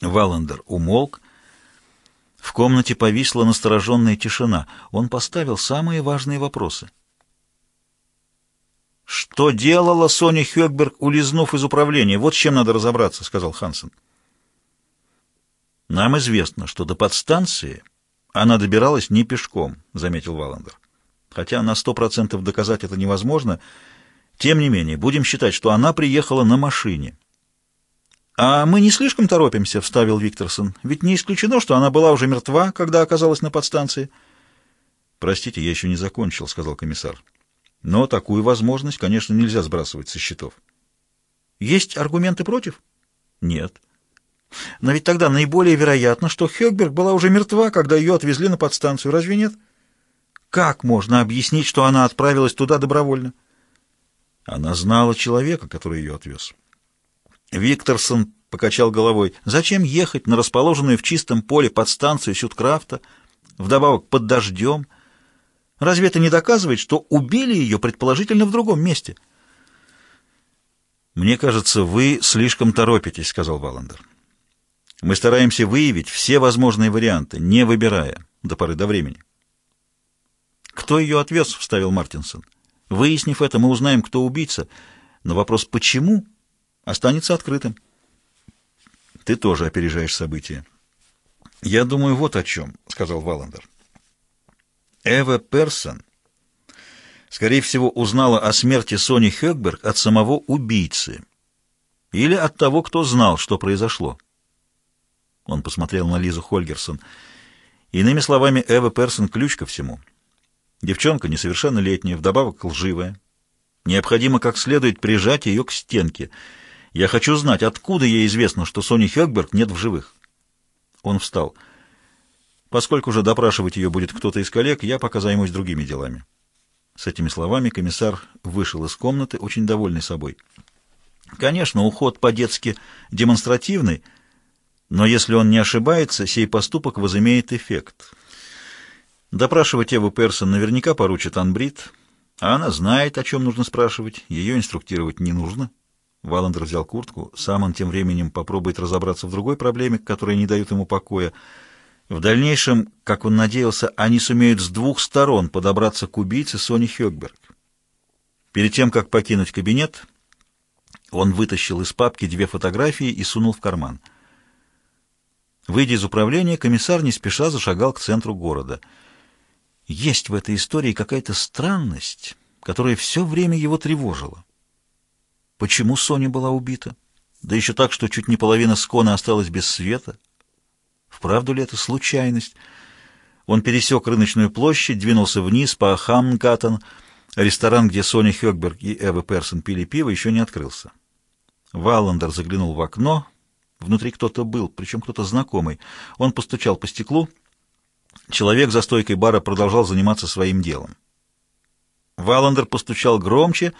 Валандер умолк. В комнате повисла настороженная тишина. Он поставил самые важные вопросы. «Что делала Соня Хёкберг, улизнув из управления? Вот с чем надо разобраться», — сказал Хансен. «Нам известно, что до подстанции она добиралась не пешком», — заметил Валандер. «Хотя на сто процентов доказать это невозможно. Тем не менее, будем считать, что она приехала на машине». «А мы не слишком торопимся», — вставил Викторсон. «Ведь не исключено, что она была уже мертва, когда оказалась на подстанции». «Простите, я еще не закончил», — сказал комиссар. Но такую возможность, конечно, нельзя сбрасывать со счетов. Есть аргументы против? Нет. Но ведь тогда наиболее вероятно, что Хёкберг была уже мертва, когда ее отвезли на подстанцию. Разве нет? Как можно объяснить, что она отправилась туда добровольно? Она знала человека, который ее отвез. Викторсон покачал головой. Зачем ехать на расположенную в чистом поле подстанцию Сюткрафта, вдобавок под дождем, Разве это не доказывает, что убили ее, предположительно, в другом месте? «Мне кажется, вы слишком торопитесь», — сказал Валандер. «Мы стараемся выявить все возможные варианты, не выбирая до поры до времени». «Кто ее отвез?» — вставил Мартинсон. «Выяснив это, мы узнаем, кто убийца, но вопрос «почему?» Останется открытым». «Ты тоже опережаешь события». «Я думаю, вот о чем», — сказал Валандер. Эва Персон, скорее всего, узнала о смерти Сони Хёкберг от самого убийцы или от того, кто знал, что произошло. Он посмотрел на Лизу Хольгерсон. Иными словами, Эва Персон — ключ ко всему. Девчонка несовершеннолетняя, вдобавок лживая. Необходимо как следует прижать ее к стенке. Я хочу знать, откуда ей известно, что Сони Хёкберг нет в живых. Он встал. — Поскольку же допрашивать ее будет кто-то из коллег, я пока займусь другими делами. С этими словами комиссар вышел из комнаты, очень довольный собой. Конечно, уход по-детски демонстративный, но если он не ошибается, сей поступок возымеет эффект. Допрашивать Эву Персон наверняка поручит Анбрид, а она знает, о чем нужно спрашивать, ее инструктировать не нужно. Валандер взял куртку, сам он тем временем попробует разобраться в другой проблеме, которая не дает ему покоя — в дальнейшем, как он надеялся, они сумеют с двух сторон подобраться к убийце Сони Хёкберг. Перед тем, как покинуть кабинет, он вытащил из папки две фотографии и сунул в карман. Выйдя из управления, комиссар не спеша зашагал к центру города. Есть в этой истории какая-то странность, которая все время его тревожила. Почему Соня была убита? Да еще так, что чуть не половина скона осталась без света. Вправду ли это случайность? Он пересек рыночную площадь, двинулся вниз по Хамнгаттен. Ресторан, где Соня Хёкберг и Эва Персон пили пиво, еще не открылся. Валандер заглянул в окно. Внутри кто-то был, причем кто-то знакомый. Он постучал по стеклу. Человек за стойкой бара продолжал заниматься своим делом. Валандер постучал громче.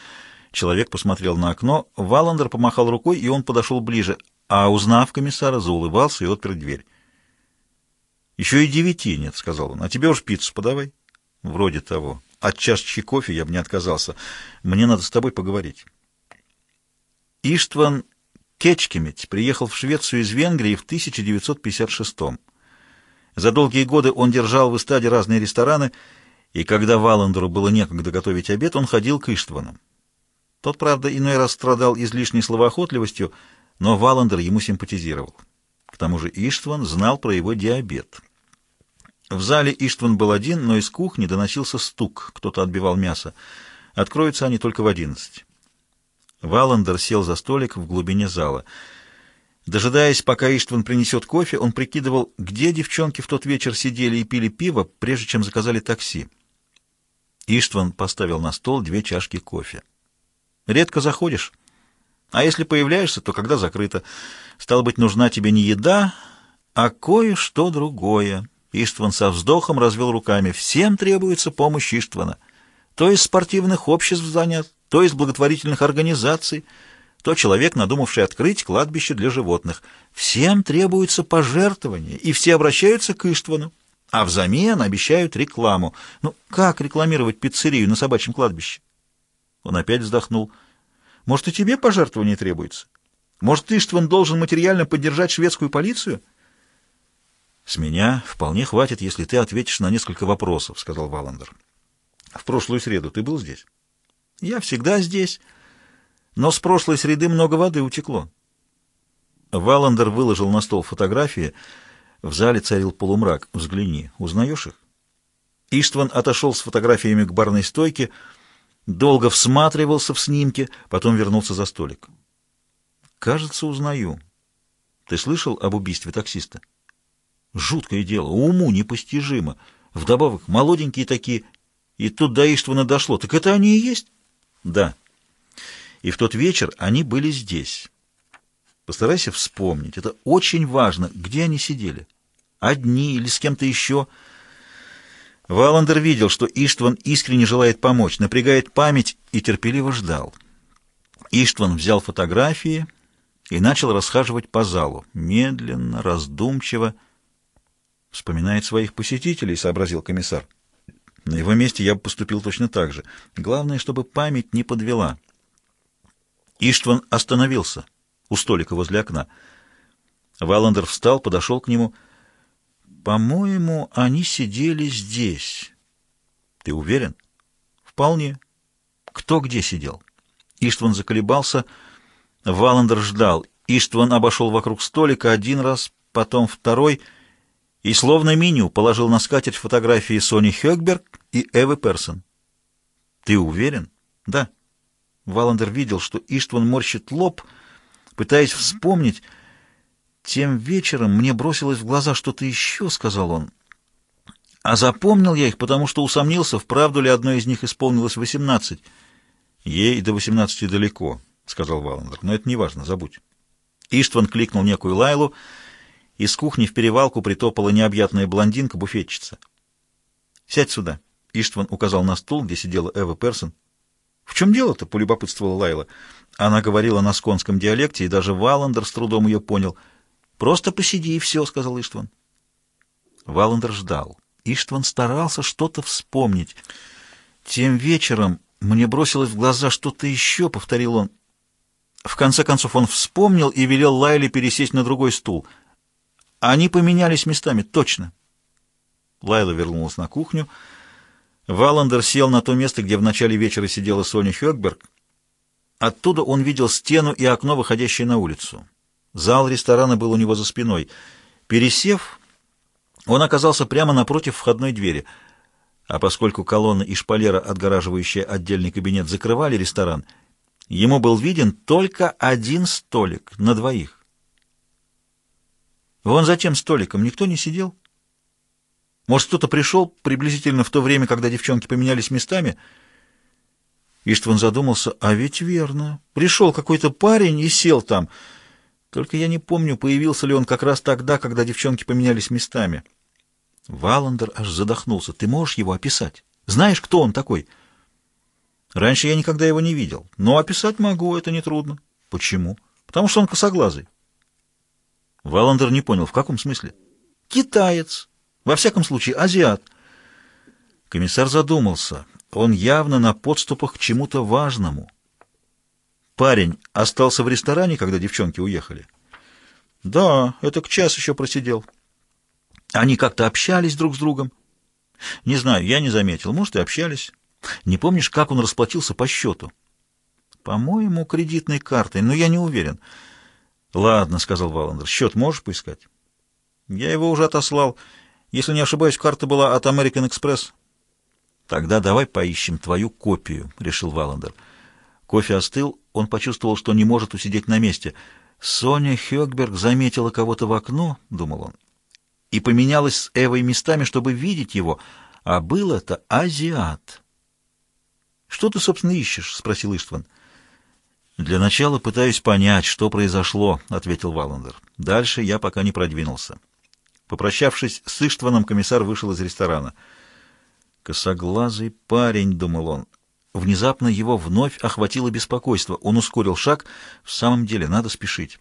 Человек посмотрел на окно. Валандер помахал рукой, и он подошел ближе, а, узнав комиссара, заулыбался и отпер дверь. «Еще и девяти нет», — сказал он. «А тебе уж пиццу подавай». «Вроде того. От чашечки кофе я бы не отказался. Мне надо с тобой поговорить». Иштван Кечкемет приехал в Швецию из Венгрии в 1956 -м. За долгие годы он держал в эстаде разные рестораны, и когда Валандеру было некогда готовить обед, он ходил к Иштвану. Тот, правда, иной раз страдал излишней словоохотливостью, но Валандер ему симпатизировал. К тому же Иштван знал про его диабет. В зале Иштван был один, но из кухни доносился стук, кто-то отбивал мясо. Откроются они только в одиннадцать. Валандер сел за столик в глубине зала. Дожидаясь, пока Иштван принесет кофе, он прикидывал, где девчонки в тот вечер сидели и пили пиво, прежде чем заказали такси. Иштван поставил на стол две чашки кофе. «Редко заходишь?» А если появляешься, то когда закрыто. Стало быть, нужна тебе не еда, а кое-что другое. Иштван со вздохом развел руками. Всем требуется помощь Иштвана. То из спортивных обществ занят, то из благотворительных организаций, то человек, надумавший открыть кладбище для животных. Всем требуется пожертвование, и все обращаются к Иштвану. А взамен обещают рекламу. Ну, как рекламировать пиццерию на собачьем кладбище? Он опять вздохнул. Может, и тебе пожертвование требуется? Может, Иштван должен материально поддержать шведскую полицию? С меня вполне хватит, если ты ответишь на несколько вопросов, сказал Валандер. В прошлую среду ты был здесь? Я всегда здесь, но с прошлой среды много воды утекло. Валандер выложил на стол фотографии. В зале царил полумрак. Взгляни, узнаешь их? Иштван отошел с фотографиями к барной стойке, долго всматривался в снимки, потом вернулся за столик. «Кажется, узнаю. Ты слышал об убийстве таксиста?» «Жуткое дело, уму непостижимо. Вдобавок, молоденькие такие. И тут до Иштвана дошло. Так это они и есть?» «Да. И в тот вечер они были здесь. Постарайся вспомнить. Это очень важно. Где они сидели? Одни или с кем-то еще?» Валандер видел, что Иштван искренне желает помочь, напрягает память и терпеливо ждал. Иштван взял фотографии и начал расхаживать по залу, медленно, раздумчиво. «Вспоминает своих посетителей», — сообразил комиссар. «На его месте я бы поступил точно так же. Главное, чтобы память не подвела». Иштван остановился у столика возле окна. Валандер встал, подошел к нему — по-моему, они сидели здесь. Ты уверен? Вполне. Кто где сидел? Иштван заколебался. Валандер ждал. Иштван обошел вокруг столика один раз, потом второй, и словно меню положил на скатерть фотографии Сони Хёкберг и Эвы Персон. Ты уверен? Да. Валандер видел, что Иштван морщит лоб, пытаясь вспомнить, тем вечером мне бросилось в глаза что-то еще, — сказал он. А запомнил я их, потому что усомнился, вправду ли одной из них исполнилось восемнадцать. Ей до восемнадцати далеко, — сказал Валандер, — но это не важно, забудь. Иштван кликнул некую Лайлу, из кухни в перевалку притопала необъятная блондинка-буфетчица. «Сядь сюда», — Иштван указал на стул, где сидела Эва Персон. «В чем дело-то?» — полюбопытствовала Лайла. Она говорила на сконском диалекте, и даже Валандер с трудом ее понял — «Просто посиди и все», — сказал Иштван. Валандер ждал. Иштван старался что-то вспомнить. «Тем вечером мне бросилось в глаза что-то еще», — повторил он. В конце концов он вспомнил и велел Лайле пересесть на другой стул. Они поменялись местами, точно. Лайла вернулась на кухню. Валандер сел на то место, где в начале вечера сидела Соня Хёкберг. Оттуда он видел стену и окно, выходящее на улицу. Зал ресторана был у него за спиной. Пересев, он оказался прямо напротив входной двери. А поскольку колонна и шпалера, отгораживающая отдельный кабинет, закрывали ресторан, ему был виден только один столик на двоих. Вон за тем столиком никто не сидел. Может, кто-то пришел приблизительно в то время, когда девчонки поменялись местами? Иштван задумался, а ведь верно. Пришел какой-то парень и сел там — только я не помню, появился ли он как раз тогда, когда девчонки поменялись местами. Валандер аж задохнулся. Ты можешь его описать? Знаешь, кто он такой? Раньше я никогда его не видел. Но описать могу, это нетрудно. Почему? Потому что он косоглазый. Валандер не понял, в каком смысле? Китаец. Во всяком случае, азиат. Комиссар задумался. Он явно на подступах к чему-то важному. Парень остался в ресторане, когда девчонки уехали? Да, это к час еще просидел. Они как-то общались друг с другом? Не знаю, я не заметил. Может, и общались. Не помнишь, как он расплатился по счету? По-моему, кредитной картой, но я не уверен. Ладно, сказал Валандер, счет можешь поискать? Я его уже отослал. Если не ошибаюсь, карта была от American Express. Тогда давай поищем твою копию, решил Валандер. Кофе остыл, он почувствовал, что не может усидеть на месте. «Соня Хёкберг заметила кого-то в окно», — думал он, — «и поменялась с Эвой местами, чтобы видеть его, а был это азиат». «Что ты, собственно, ищешь?» — спросил Иштван. «Для начала пытаюсь понять, что произошло», — ответил Валандер. «Дальше я пока не продвинулся». Попрощавшись с Иштваном, комиссар вышел из ресторана. «Косоглазый парень», — думал он, Внезапно его вновь охватило беспокойство. Он ускорил шаг. В самом деле, надо спешить.